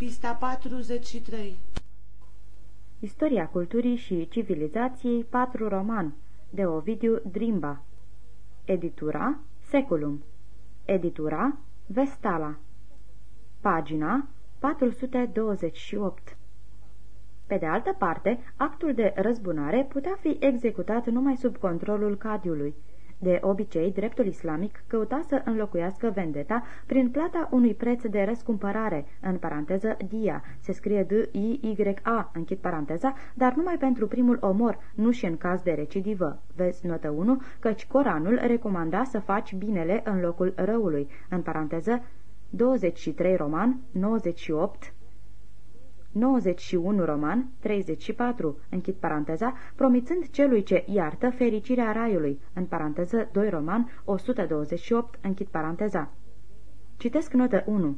Pista 43 Istoria culturii și civilizației 4 roman de Ovidiu Drimba. Editura Seculum. Editura Vestala. Pagina 428 Pe de altă parte, actul de răzbunare putea fi executat numai sub controlul cadiului. De obicei, dreptul islamic căuta să înlocuiască vendeta prin plata unui preț de răscumpărare, în paranteză dia, se scrie D-I-Y-A, închid paranteza, dar numai pentru primul omor, nu și în caz de recidivă. Vezi notă 1, căci Coranul recomanda să faci binele în locul răului, în paranteză 23 roman, 98, 91 roman, 34, închid paranteza, promițând celui ce iartă fericirea raiului, în paranteză 2 roman, 128, închid paranteza. Citesc notă 1.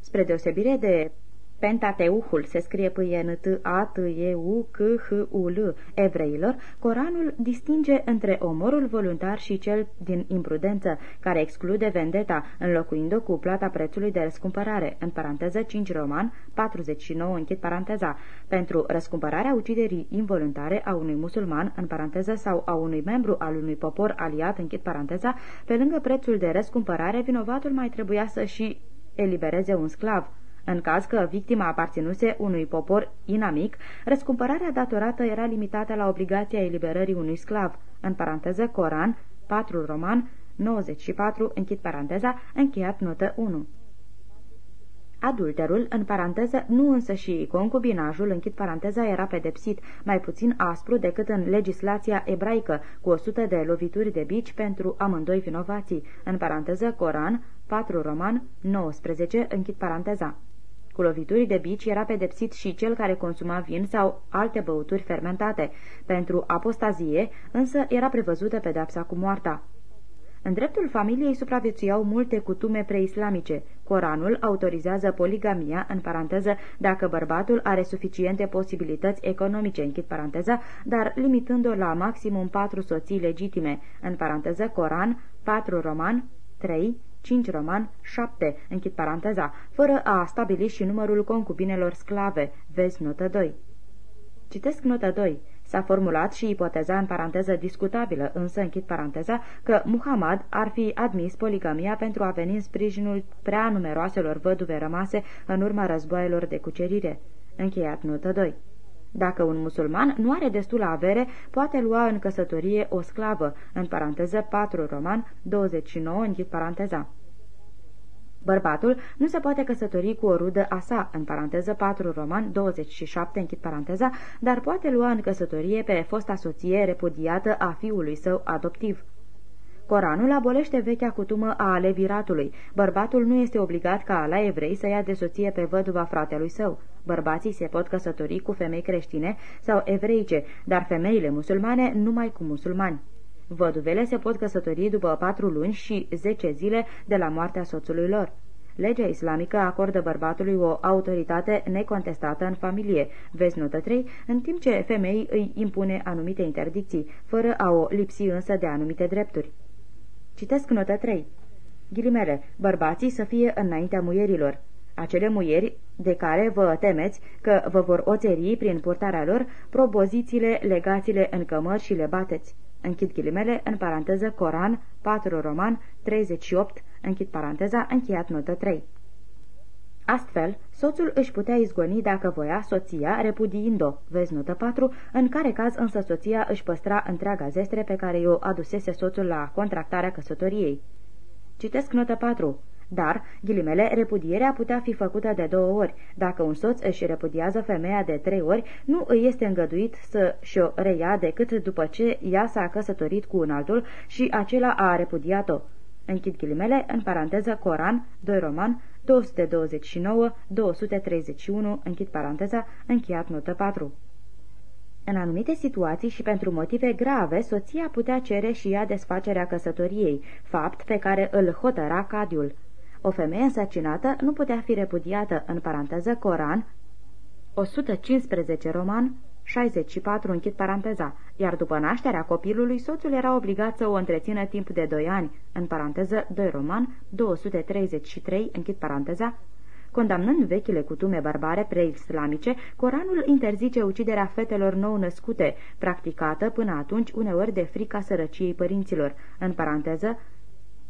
Spre deosebire de Pentateuhul se scrie p n t a t e u c h u l evreilor, Coranul distinge între omorul voluntar și cel din imprudență, care exclude vendeta, înlocuind-o cu plata prețului de răscumpărare, în paranteză 5 roman, 49 închid paranteza, pentru răscumpărarea uciderii involuntare a unui musulman, în paranteză, sau a unui membru al unui popor aliat, închid paranteza, pe lângă prețul de răscumpărare, vinovatul mai trebuia să și elibereze un sclav. În caz că victima aparținuse unui popor inamic, răscumpărarea datorată era limitată la obligația eliberării unui sclav, în paranteză Coran, 4 roman, 94, închid paranteza, încheiat notă 1. Adulterul, în paranteză, nu însă și concubinajul, închid paranteza, era pedepsit, mai puțin aspru decât în legislația ebraică, cu 100 de lovituri de bici pentru amândoi vinovații, în paranteză Coran, 4 roman, 19, închid paranteza. Cu lovituri de bici era pedepsit și cel care consuma vin sau alte băuturi fermentate. Pentru apostazie, însă, era prevăzută pedepsa cu moarta. În dreptul familiei supraviețuiau multe cutume preislamice. Coranul autorizează poligamia, în paranteză, dacă bărbatul are suficiente posibilități economice, închid paranteza, dar limitând-o la maximum patru soții legitime, în paranteză Coran, 4 roman, 3, 5 roman, 7, închid paranteza, fără a stabili și numărul concubinelor sclave, vezi notă 2. Citesc notă 2. S-a formulat și ipoteza în paranteză discutabilă, însă închid paranteza, că Muhammad ar fi admis poligamia pentru a veni în sprijinul prea numeroaselor văduve rămase în urma războaielor de cucerire. Încheiat notă 2. Dacă un musulman nu are destulă avere, poate lua în căsătorie o sclavă, în paranteză 4 roman, 29, închid paranteza. Bărbatul nu se poate căsători cu o rudă a sa, în paranteză 4 roman 27, închid paranteza, dar poate lua în căsătorie pe fosta soție repudiată a fiului său adoptiv. Coranul abolește vechea cutumă a leviratului. Bărbatul nu este obligat ca la evrei să ia de soție pe văduva fratelui său. Bărbații se pot căsători cu femei creștine sau evreice, dar femeile musulmane numai cu musulmani. Văduvele se pot căsători după patru luni și zece zile de la moartea soțului lor. Legea islamică acordă bărbatului o autoritate necontestată în familie, vezi notă 3, în timp ce femeii îi impune anumite interdicții, fără a o lipsi însă de anumite drepturi. Citesc notă 3. Ghilimele, bărbații să fie înaintea muierilor. Acele muieri de care vă temeți că vă vor oțeri prin purtarea lor, propozițiile, legațiile în cămări și le bateți. Închid ghilimele, în paranteză Coran, 4 roman, 38, închid paranteza, încheiat notă 3. Astfel, soțul își putea izgoni dacă voia soția, repudiind-o, vezi notă 4, în care caz însă soția își păstra întreaga zestre pe care i-o adusese soțul la contractarea căsătoriei. Citesc notă 4. Dar, ghilimele, repudierea putea fi făcută de două ori. Dacă un soț își repudiază femeia de trei ori, nu îi este îngăduit să și-o reia decât după ce ea s-a căsătorit cu un altul și acela a repudiat-o. Închid ghilimele, în paranteză Coran, 2 roman, 229, 231, închid paranteza, încheiat notă 4. În anumite situații și pentru motive grave, soția putea cere și ea desfacerea căsătoriei, fapt pe care îl hotăra cadiul. O femeie însărcinată nu putea fi repudiată, în paranteză Coran, 115 roman, 64 închid paranteza, iar după nașterea copilului, soțul era obligat să o întrețină timp de 2 ani, în paranteză 2 roman, 233 închid paranteza, Condamnând vechile cutume barbare preislamice, Coranul interzice uciderea fetelor nou-născute, practicată până atunci uneori de frica sărăciei părinților. În paranteză,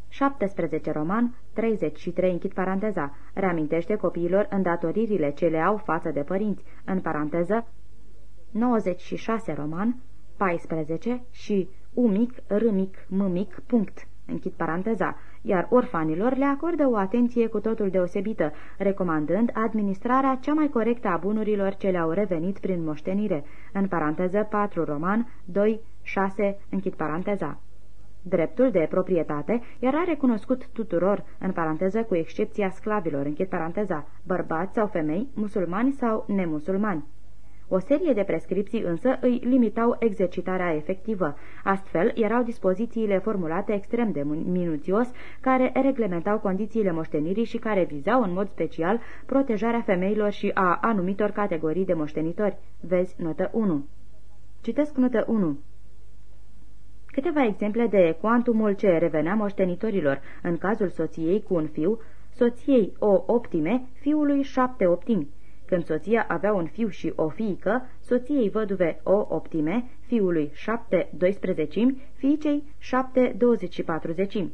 17 roman, 33 închid paranteza, reamintește copiilor îndatoririle ce le au față de părinți, în paranteză, 96 roman, 14 și umic, râmic, mâmic, punct, închid paranteza, iar orfanilor le acordă o atenție cu totul deosebită, recomandând administrarea cea mai corectă a bunurilor ce le-au revenit prin moștenire, în paranteză 4 roman, 2, 6, închid paranteza. Dreptul de proprietate era recunoscut tuturor, în paranteză cu excepția sclavilor, închid paranteza, bărbați sau femei, musulmani sau nemusulmani. O serie de prescripții însă îi limitau exercitarea efectivă. Astfel, erau dispozițiile formulate extrem de minuțios, care reglementau condițiile moștenirii și care vizau în mod special protejarea femeilor și a anumitor categorii de moștenitori. Vezi notă 1. Citesc notă 1. Câteva exemple de cuantumul ce revenea moștenitorilor în cazul soției cu un fiu, soției o optime, fiului șapte optimi. Când soția avea un fiu și o fiică, soției văduve o optime, fiului șapte doisprezecimi, fiicei șapte douăzeci și patruzecimi.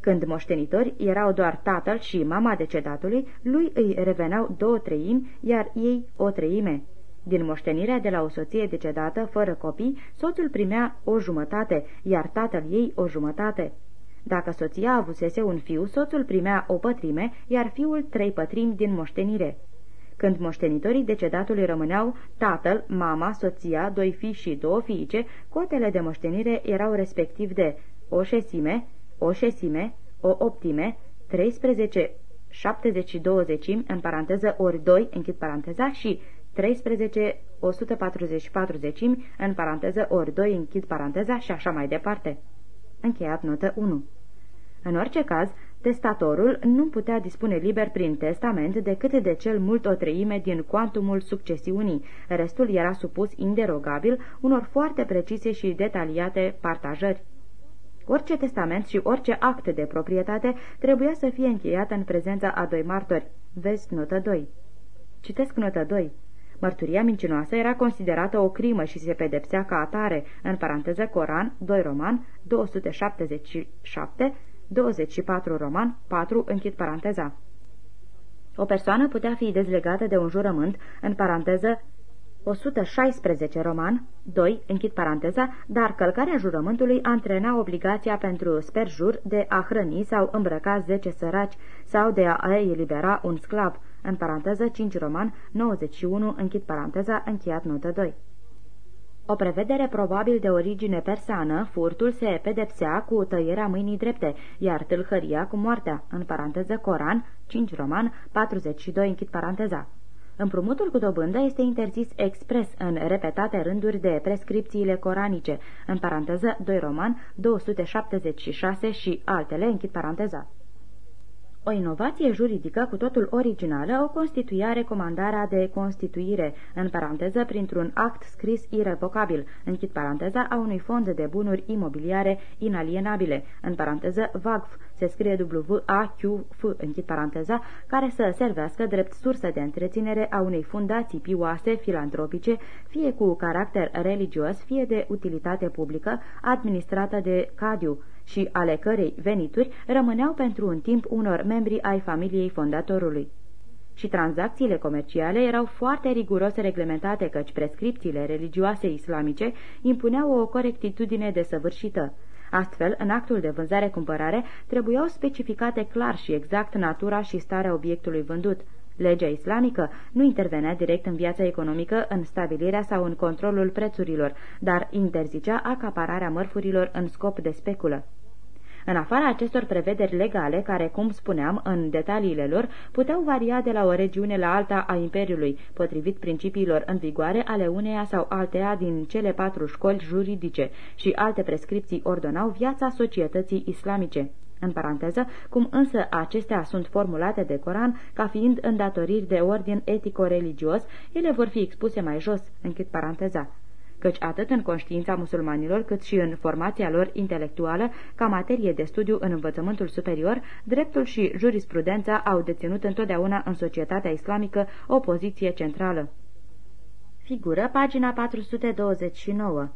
Când moștenitori erau doar tatăl și mama decedatului, lui îi reveneau două treimi, iar ei o treime. Din moștenirea de la o soție decedată, fără copii, soțul primea o jumătate, iar tatăl ei o jumătate. Dacă soția avusese un fiu, soțul primea o pătrime, iar fiul trei pătrimi din moștenire. Când moștenitorii decedatului rămâneau tatăl, mama, soția, doi fii și două fiice, cotele de moștenire erau respectiv de o șesime, o șesime, o optime, 13 72 decimi, în paranteză ori 2, închid paranteza, și 13 144 decimi, în paranteză ori 2, închid paranteza și așa mai departe. Încheiat notă 1. În orice caz, testatorul nu putea dispune liber prin testament decât de cel mult o treime din cuantumul succesiunii, restul era supus inderogabil unor foarte precise și detaliate partajări. Orice testament și orice act de proprietate trebuia să fie încheiat în prezența a doi martori. Vezi notă 2. Citesc notă 2. Mărturia mincinoasă era considerată o crimă și se pedepsea ca atare, în paranteză Coran, 2 Roman, 277, 24 roman, 4, închid paranteza. O persoană putea fi dezlegată de un jurământ, în paranteză 116 roman, 2, închid paranteza, dar călcarea jurământului antrena obligația pentru sperjur de a hrăni sau îmbrăca 10 săraci sau de a elibera un sclav, în paranteză 5 roman, 91, închid paranteza, încheiat notă 2. O prevedere probabil de origine persană, furtul se pedepsea cu tăierea mâinii drepte, iar tâlhăria cu moartea, în paranteză Coran, 5 roman, 42 închid paranteza. Împrumutul cu dobândă este interzis expres în repetate rânduri de prescripțiile coranice, în paranteză 2 roman, 276 și altele, închid paranteza. O inovație juridică cu totul originală o constituia recomandarea de constituire, în paranteză, printr-un act scris irrevocabil, închid paranteza, a unui fond de bunuri imobiliare inalienabile, în paranteză, VAGF, se scrie W-A-Q-F, închid paranteza, care să servească drept sursă de întreținere a unei fundații pioase filantropice, fie cu caracter religios, fie de utilitate publică, administrată de Cadiu, și ale cărei venituri rămâneau pentru un timp unor membri ai familiei fondatorului. Și tranzacțiile comerciale erau foarte riguros reglementate căci prescripțiile religioase islamice impuneau o corectitudine desăvârșită. Astfel, în actul de vânzare-cumpărare trebuiau specificate clar și exact natura și starea obiectului vândut. Legea islamică nu intervenea direct în viața economică, în stabilirea sau în controlul prețurilor, dar interzicea acapararea mărfurilor în scop de speculă. În afara acestor prevederi legale, care, cum spuneam, în detaliile lor, puteau varia de la o regiune la alta a Imperiului, potrivit principiilor în vigoare ale uneia sau alteia din cele patru școli juridice și alte prescripții ordonau viața societății islamice. În paranteză, cum însă acestea sunt formulate de Coran ca fiind îndatoriri de ordin etico-religios, ele vor fi expuse mai jos, închid paranteza. căci atât în conștiința musulmanilor cât și în formația lor intelectuală, ca materie de studiu în învățământul superior, dreptul și jurisprudența au deținut întotdeauna în societatea islamică o poziție centrală. Figură pagina 429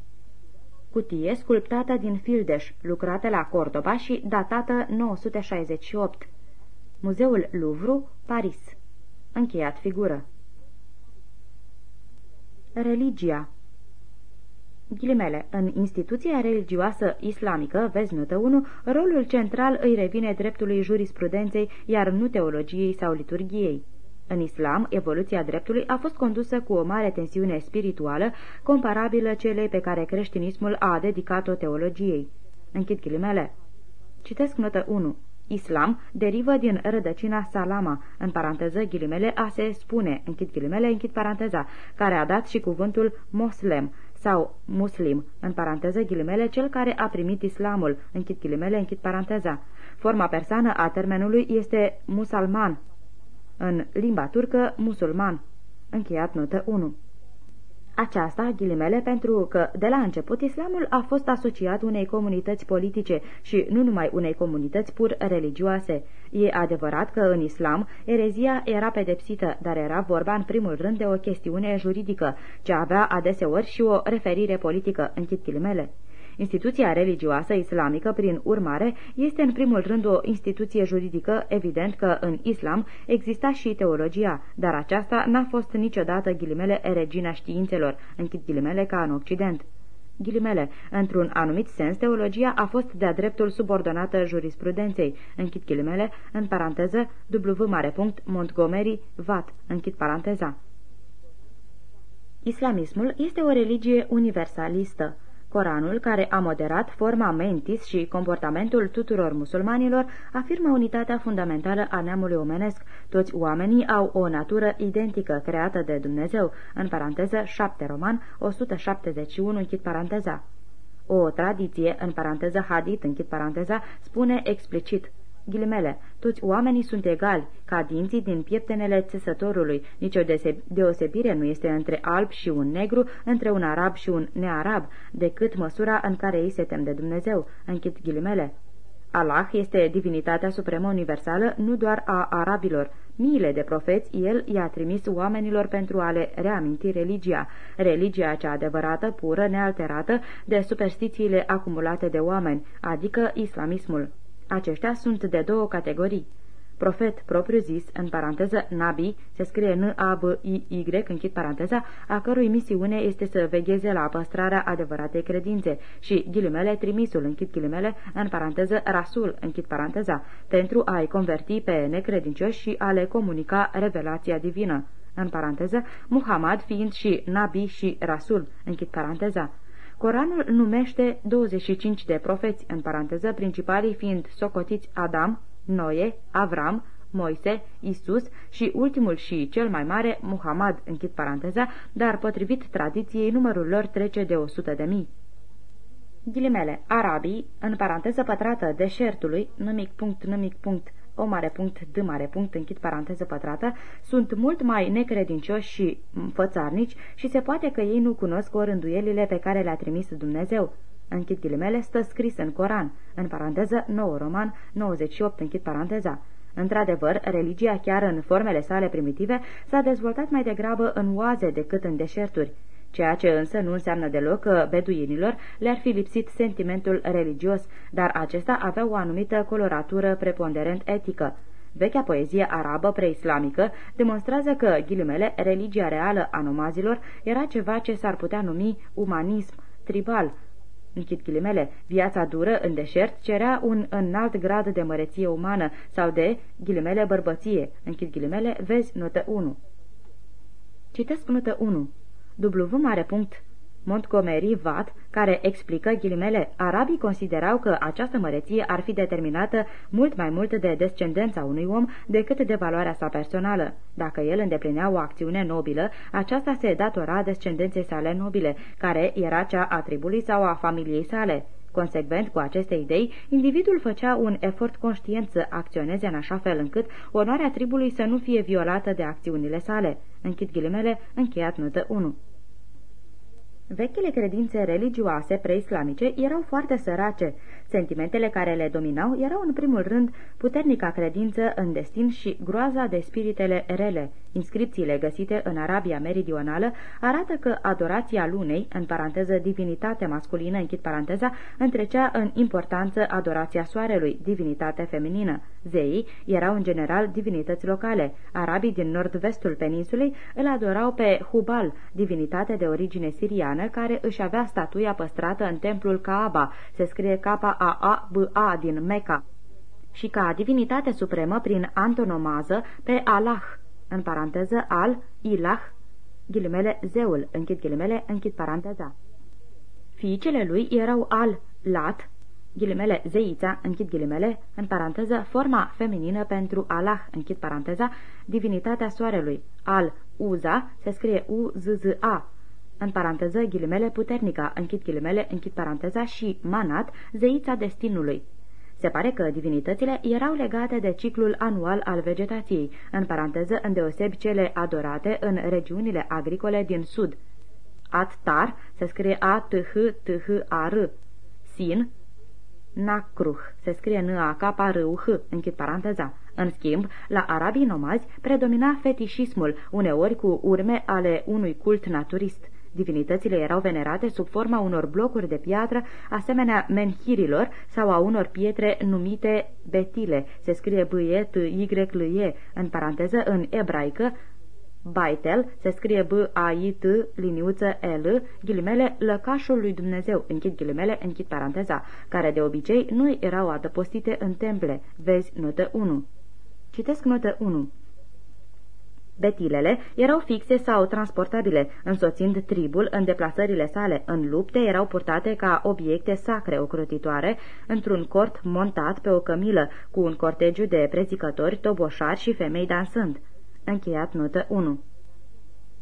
Cutie sculptată din fildeș, lucrată la Cordoba și datată 968 Muzeul Louvre, Paris. Încheiat figură. Religia. Ghilimele, în instituția religioasă islamică, vezi notă 1, rolul central îi revine dreptului jurisprudenței, iar nu teologiei sau liturgiei. În islam, evoluția dreptului a fost condusă cu o mare tensiune spirituală, comparabilă celei pe care creștinismul a dedicat-o teologiei. Închid ghilimele. Citesc notă 1. Islam derivă din rădăcina salama, în paranteză ghilimele a se spune, închid ghilimele, închid paranteza, care a dat și cuvântul moslem sau muslim, în paranteză ghilimele, cel care a primit islamul, închid ghilimele, închid paranteza. Forma persană a termenului este musalman, în limba turcă musulman. Încheiat notă 1. Aceasta, ghilimele, pentru că de la început islamul a fost asociat unei comunități politice și nu numai unei comunități pur religioase. E adevărat că în islam erezia era pedepsită, dar era vorba în primul rând de o chestiune juridică, ce avea adeseori și o referire politică, închid ghilimele. Instituția religioasă islamică, prin urmare, este în primul rând o instituție juridică, evident că în islam exista și teologia, dar aceasta n-a fost niciodată ghilimele regina științelor, închid ghilimele ca în Occident. Ghilimele, într-un anumit sens, teologia a fost de-a dreptul subordonată jurisprudenței, închid ghilimele, în paranteză, W mare punct, Montgomery, Vat, închid paranteza. Islamismul este o religie universalistă. Coranul, care a moderat forma mentis și comportamentul tuturor musulmanilor, afirmă unitatea fundamentală a neamului omenesc. Toți oamenii au o natură identică, creată de Dumnezeu, în paranteză 7 roman 171, închid paranteza. O tradiție, în paranteză hadit, închid paranteza, spune explicit Ghilimele, toți oamenii sunt egali, ca dinții din pieptenele țesătorului. Nicio deosebire nu este între alb și un negru, între un arab și un nearab, decât măsura în care ei se tem de Dumnezeu. Închid ghilimele. Allah este divinitatea supremă universală nu doar a arabilor. Miile de profeți el i-a trimis oamenilor pentru a le reaminti religia, religia cea adevărată, pură, nealterată de superstițiile acumulate de oameni, adică islamismul. Aceștia sunt de două categorii. Profet propriu-zis, în paranteză Nabi, se scrie N-A-B-I-Y, închid paranteza, a cărui misiune este să vegheze la păstrarea adevăratei credințe și ghilimele trimisul, închid ghilimele, în paranteză Rasul, închid paranteza, pentru a-i converti pe necredincioși și a le comunica revelația divină. În paranteză, Muhammad fiind și Nabi și Rasul, închid paranteza. Coranul numește 25 de profeți, în paranteză, principalii fiind socotiți Adam, Noe, Avram, Moise, Isus și ultimul și cel mai mare, Muhammad, închid paranteza, dar potrivit tradiției numărul lor trece de 100 de mii. Ghilimele, arabii, în paranteză pătrată deșertului, numic punct, numic punct, o mare punct, d mare punct, închid paranteză pătrată, sunt mult mai necredincioși și fățarnici și se poate că ei nu cunosc orânduielile pe care le-a trimis Dumnezeu. Închid ghilimele, stă scris în Coran, în paranteză 9 roman 98, închid paranteza. Într-adevăr, religia chiar în formele sale primitive s-a dezvoltat mai degrabă în oaze decât în deșerturi ceea ce însă nu înseamnă deloc că beduinilor le-ar fi lipsit sentimentul religios, dar acesta avea o anumită coloratură preponderent etică. Vechea poezie arabă preislamică demonstrează că, ghilimele, religia reală a nomazilor era ceva ce s-ar putea numi umanism tribal. Închid ghilimele, viața dură în deșert cerea un înalt grad de măreție umană sau de, ghilimele, bărbăție. Închid ghilimele, vezi notă 1. Citesc notă 1. W mare punct Montgomery Vat, care explică ghilimele, arabii considerau că această măreție ar fi determinată mult mai mult de descendența unui om decât de valoarea sa personală. Dacă el îndeplinea o acțiune nobilă, aceasta se datora descendenței sale nobile, care era cea a tribului sau a familiei sale. Consecvent cu aceste idei, individul făcea un efort conștient să acționeze în așa fel încât onoarea tribului să nu fie violată de acțiunile sale. Închid ghilimele, încheiat notă 1. Vechile credințe religioase preislamice erau foarte sărace. Sentimentele care le dominau erau în primul rând puternica credință în destin și groaza de spiritele rele. Inscripțiile găsite în Arabia Meridională arată că adorația lunei, în paranteză divinitate masculină, închid paranteza, întrecea în importanță adorația soarelui, divinitate feminină. Zeii erau în general divinități locale. Arabii din nord-vestul peninsulei îl adorau pe Hubal, divinitate de origine siriană, care își avea statuia păstrată în templul Kaaba, se scrie K-A-A-B-A din Mecca, și ca divinitate supremă prin antonomază pe Allah, în paranteză al, ilah, ghilimele, zeul, închid ghilimele, închid paranteza. Fiicele lui erau al, lat, ghilimele, zeița, închid ghilimele, în paranteză, forma feminină pentru Allah, închid paranteza, divinitatea soarelui, al, uza, se scrie U-Z-Z-A, în paranteză, ghilimele, puternica, închid ghilimele, închid paranteza, și manat, zeița destinului. Se pare că divinitățile erau legate de ciclul anual al vegetației, în paranteză îndeosebi cele adorate în regiunile agricole din sud. Attar se scrie A-T-H-T-H-A-R. Sin, Nacruh se scrie n a k r u h închid paranteza. În schimb, la arabii nomazi predomina fetișismul, uneori cu urme ale unui cult naturist. Divinitățile erau venerate sub forma unor blocuri de piatră, asemenea menhirilor sau a unor pietre numite betile, se scrie b e t y l e în paranteză în ebraică, Baitel, se scrie B-A-I-T, liniuță L, ghilimele, lăcașul lui Dumnezeu, închid ghilimele, închid paranteza, care de obicei nu erau adăpostite în temple. Vezi notă 1. Citesc notă 1. Betilele erau fixe sau transportabile, însoțind tribul în deplasările sale. În lupte erau purtate ca obiecte sacre ocrotitoare, într-un cort montat pe o cămilă, cu un cortegiu de prezicători, toboșari și femei dansând. Încheiat notă 1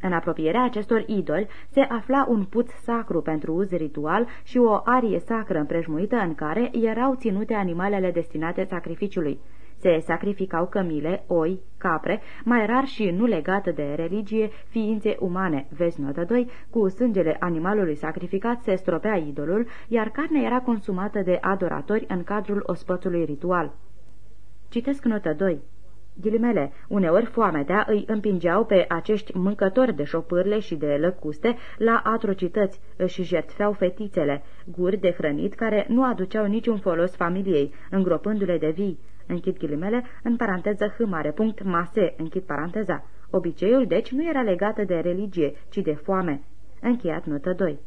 în apropierea acestor idoli se afla un puț sacru pentru uz ritual și o arie sacră împrejmuită în care erau ținute animalele destinate sacrificiului. Se sacrificau cămile, oi, capre, mai rar și nu legată de religie, ființe umane, vezi notă 2, cu sângele animalului sacrificat se stropea idolul, iar carnea era consumată de adoratori în cadrul ospățului ritual. Citesc notă 2. Ghilimele, uneori foametea îi împingeau pe acești mâncători de șopârle și de lăcuste la atrocități, își jertfeau fetițele, guri de hrănit care nu aduceau niciun folos familiei, îngropându-le de vii închid ghilimele, în paranteză h mare punct mase, închid paranteza. Obiceiul, deci, nu era legat de religie, ci de foame. Încheiat notă 2.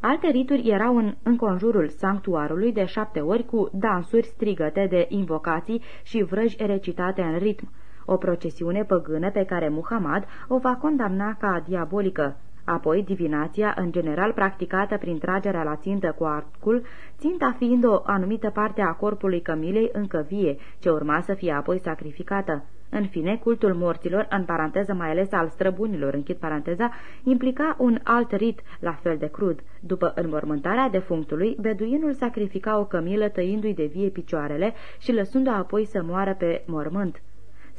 Alte rituri erau în înconjurul sanctuarului de șapte ori cu dansuri strigăte de invocații și vrăji recitate în ritm, o procesiune păgână pe care Muhammad o va condamna ca diabolică. Apoi, divinația, în general practicată prin tragerea la țintă cu arcul, ținta fiind o anumită parte a corpului cămilei încă vie, ce urma să fie apoi sacrificată. În fine, cultul morților, în paranteză mai ales al străbunilor, închid paranteza, implica un alt rit, la fel de crud. După înmormântarea defunctului, beduinul sacrifica o cămilă tăindu-i de vie picioarele și lăsându-o apoi să moară pe mormânt.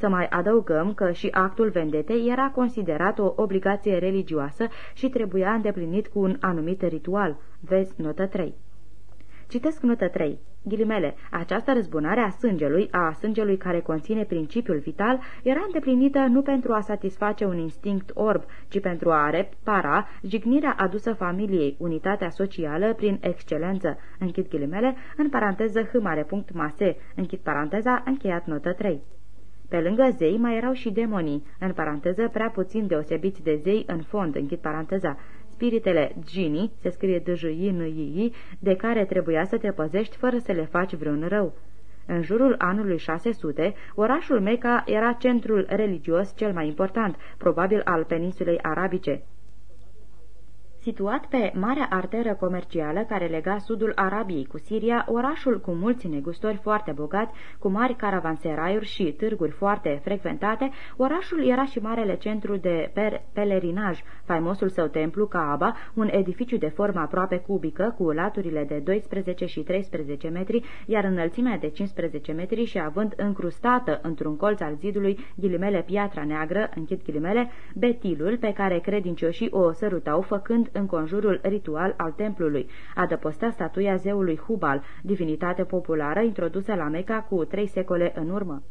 Să mai adăugăm că și actul vendetei era considerat o obligație religioasă și trebuia îndeplinit cu un anumit ritual. Vezi notă 3. Citesc notă 3. Ghilimele, această răzbunare a sângelui, a sângelui care conține principiul vital, era îndeplinită nu pentru a satisface un instinct orb, ci pentru a repara jignirea adusă familiei, unitatea socială prin excelență. Închid ghilimele, în paranteză h mare punct mase, închid paranteza, încheiat notă 3. Pe lângă zei mai erau și demonii, în paranteză prea puțin deosebiți de zei în fond, închid paranteza, spiritele gini, se scrie d j i n i i de care trebuia să te păzești fără să le faci vreun rău. În jurul anului 600, orașul Meca era centrul religios cel mai important, probabil al peninsulei arabice. Situat pe marea arteră comercială care lega sudul Arabiei cu Siria, orașul cu mulți negustori foarte bogați, cu mari caravanseraiuri și târguri foarte frecventate, orașul era și marele centru de per pelerinaj, faimosul său templu Kaaba, un edificiu de formă aproape cubică, cu laturile de 12 și 13 metri, iar înălțimea de 15 metri și având încrustată într-un colț al zidului ghilimele piatra neagră, închid ghilimele, betilul pe care credincioșii o sărutau făcând în conjurul ritual al templului. Adăpostea statuia zeului Hubal, divinitate populară introdusă la Meca cu trei secole în urmă.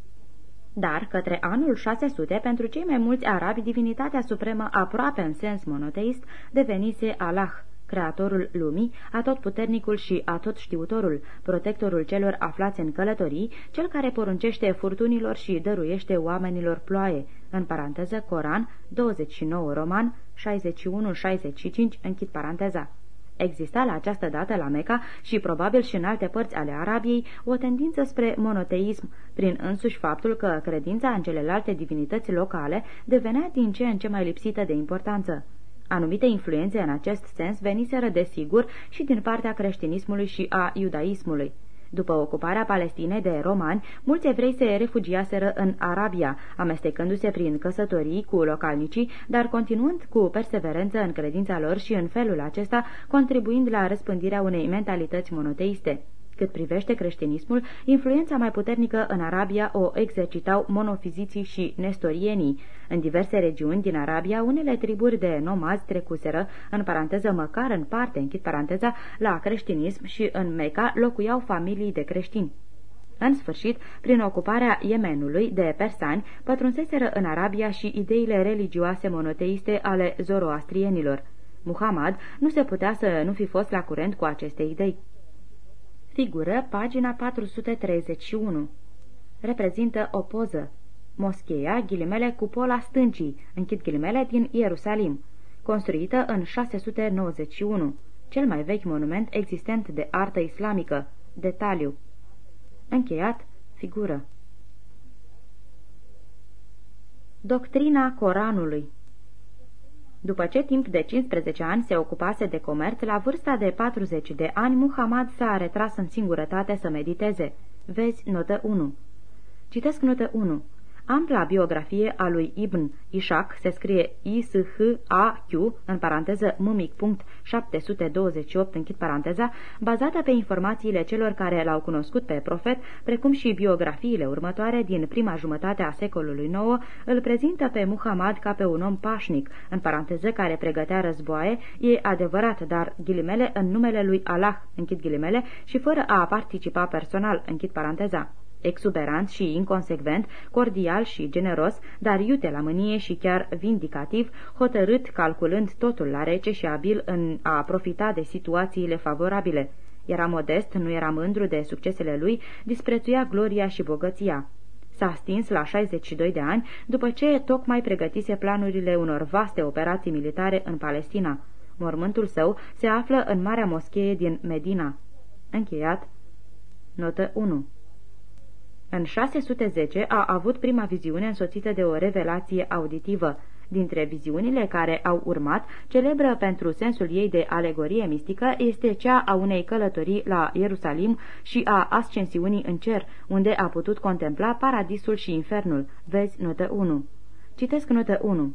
Dar, către anul 600, pentru cei mai mulți arabi, divinitatea supremă, aproape în sens monoteist, devenise Allah, creatorul lumii, atotputernicul și atotștiutorul, protectorul celor aflați în călătorii, cel care poruncește furtunilor și dăruiește oamenilor ploaie, în paranteză Coran, 29 Roman, 61-65, închid paranteza. Exista la această dată la Meca și probabil și în alte părți ale Arabiei o tendință spre monoteism, prin însuși faptul că credința în celelalte divinități locale devenea din ce în ce mai lipsită de importanță. Anumite influențe în acest sens veniseră desigur și din partea creștinismului și a iudaismului. După ocuparea Palestinei de romani, mulți evrei se refugiaseră în Arabia, amestecându-se prin căsătorii cu localnicii, dar continuând cu perseverență în credința lor și în felul acesta contribuind la răspândirea unei mentalități monoteiste. Cât privește creștinismul, influența mai puternică în Arabia o exercitau monofiziții și nestorienii. În diverse regiuni din Arabia, unele triburi de nomazi trecuseră, în paranteză măcar în parte, închid paranteza, la creștinism și în Meca locuiau familii de creștini. În sfârșit, prin ocuparea Yemenului de persani, pătrunseseră în Arabia și ideile religioase monoteiste ale zoroastrienilor. Muhammad nu se putea să nu fi fost la curent cu aceste idei. Figură pagina 431. Reprezintă o poză. Moscheea, ghilimele cupola stâncii, închid ghilimele, din Ierusalim, construită în 691, cel mai vechi monument existent de artă islamică. Detaliu. Încheiat. Figură. Doctrina Coranului după ce timp de 15 ani se ocupase de comerț, la vârsta de 40 de ani, Muhammad s-a retras în singurătate să mediteze. Vezi notă 1. Citesc notă 1. Ampla biografie a lui Ibn Ishaq se scrie I-S-H-A-Q, în paranteză mâmic punct 728, închid paranteza, bazată pe informațiile celor care l-au cunoscut pe profet, precum și biografiile următoare din prima jumătate a secolului IX, îl prezintă pe Muhammad ca pe un om pașnic, în paranteză care pregătea războaie, e adevărat, dar ghilimele în numele lui Allah, închid ghilimele, și fără a participa personal, închid paranteza exuberant și inconsecvent, cordial și generos, dar iute la mânie și chiar vindicativ, hotărât calculând totul la rece și abil în a profita de situațiile favorabile. Era modest, nu era mândru de succesele lui, disprețuia gloria și bogăția. S-a stins la 62 de ani, după ce tocmai pregătise planurile unor vaste operații militare în Palestina. Mormântul său se află în Marea Moschee din Medina. Încheiat. Notă 1 în 610 a avut prima viziune însoțită de o revelație auditivă. Dintre viziunile care au urmat, celebră pentru sensul ei de alegorie mistică este cea a unei călătorii la Ierusalim și a ascensiunii în cer, unde a putut contempla paradisul și infernul. Vezi notă 1. Citesc notă 1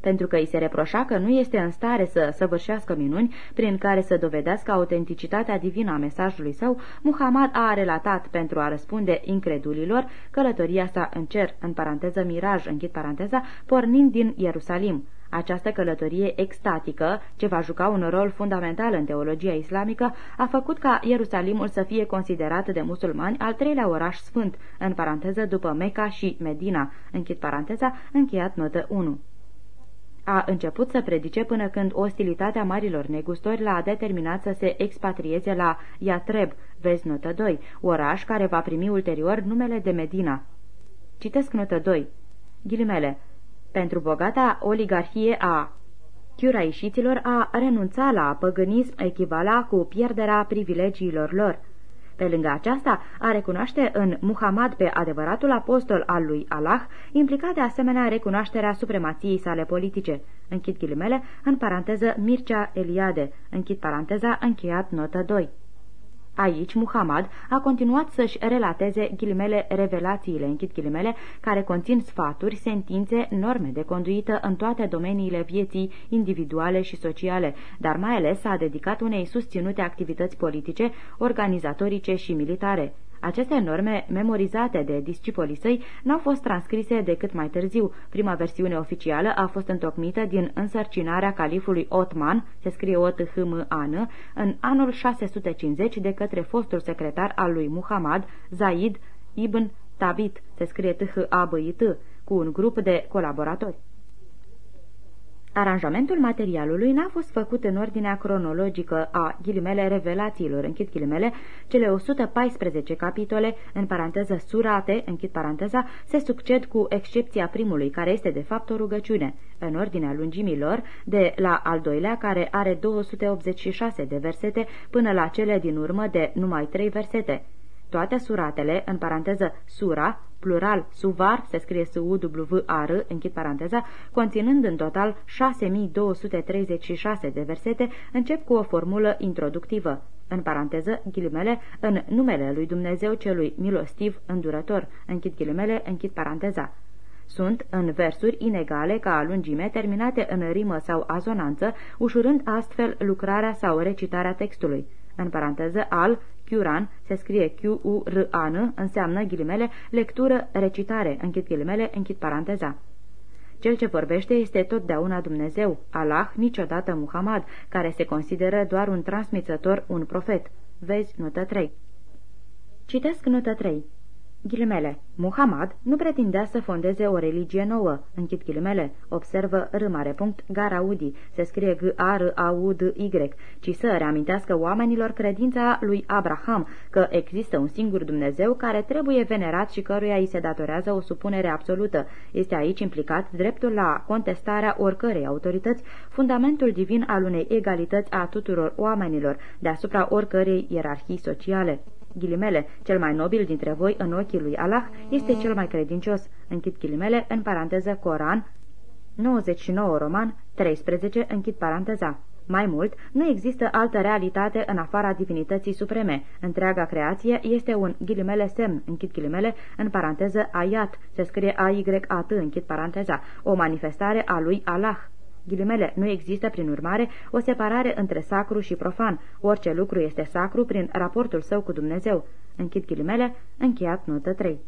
pentru că îi se reproșa că nu este în stare să săvârșească minuni prin care să dovedească autenticitatea divină a mesajului său, Muhammad a relatat pentru a răspunde incredulilor călătoria sa în cer, în paranteză miraj, închid paranteza, pornind din Ierusalim. Această călătorie extatică, ce va juca un rol fundamental în teologia islamică, a făcut ca Ierusalimul să fie considerat de musulmani al treilea oraș sfânt, în paranteză după Meca și Medina, închid paranteza, încheiat notă 1 a început să predice până când ostilitatea marilor negustori l-a determinat să se expatrieze la Iatreb, vezi notă 2, oraș care va primi ulterior numele de Medina. Citesc notă 2. Ghilimele. Pentru bogata oligarhie a chiuraișiților a renunțat la păgânism echivala cu pierderea privilegiilor lor. Pe lângă aceasta, a recunoaște în Muhammad pe adevăratul apostol al lui Allah, implica de asemenea recunoașterea supremației sale politice. Închid ghilimele, în paranteză Mircea Eliade, închid paranteza, încheiat notă 2. Aici, Muhammad a continuat să-și relateze ghilimele revelațiile, închid ghilimele, care conțin sfaturi, sentințe, norme de conduită în toate domeniile vieții individuale și sociale, dar mai ales s-a dedicat unei susținute activități politice, organizatorice și militare. Aceste norme, memorizate de discipolii săi, n-au fost transcrise decât mai târziu. Prima versiune oficială a fost întocmită din însărcinarea califului Otman, se scrie o t h m a n în anul 650 de către fostul secretar al lui Muhammad, Zaid ibn Tabit, se scrie t h a b i t cu un grup de colaboratori. Aranjamentul materialului n-a fost făcut în ordinea cronologică a ghilimele revelațiilor, închid ghilimele, cele 114 capitole, în paranteză surate, închid paranteza, se succed cu excepția primului, care este de fapt o rugăciune, în ordinea lungimilor, de la al doilea, care are 286 de versete, până la cele din urmă de numai 3 versete. Toate suratele, în paranteză sura, plural suvar, se scrie s u w a r închid paranteza, conținând în total 6236 de versete, încep cu o formulă introductivă. În paranteză, ghilimele, în numele lui Dumnezeu celui milostiv, îndurător, închid ghilimele, închid paranteza. Sunt în versuri inegale ca lungime terminate în rimă sau azonanță, ușurând astfel lucrarea sau recitarea textului. În paranteză, al Chiuran, se scrie Q-U-R-A-N, înseamnă ghilimele, lectură, recitare, închid ghilimele, închid paranteza. Cel ce vorbește este totdeauna Dumnezeu, Allah, niciodată Muhammad, care se consideră doar un transmițător, un profet. Vezi notă 3. Citesc notă 3. Ghilimele. Muhammad nu pretindea să fondeze o religie nouă. Închid ghilimele. Observă râmare punct Garaudi. Se scrie g a r a u d y ci să reamintească oamenilor credința lui Abraham că există un singur Dumnezeu care trebuie venerat și căruia îi se datorează o supunere absolută. Este aici implicat dreptul la contestarea oricărei autorități, fundamentul divin al unei egalități a tuturor oamenilor, deasupra oricărei ierarhii sociale ghilimele, cel mai nobil dintre voi în ochii lui Allah este cel mai credincios, închid ghilimele, în paranteză Coran, 99 roman, 13, închid paranteza. Mai mult, nu există altă realitate în afara divinității supreme. Întreaga creație este un ghilimele semn, închid ghilimele, în paranteză ayat, se scrie A-Y-A-T, închid paranteza, o manifestare a lui Allah. Ghilimele, nu există, prin urmare, o separare între sacru și profan. Orice lucru este sacru prin raportul său cu Dumnezeu. Închid ghilimele, încheiat notă 3.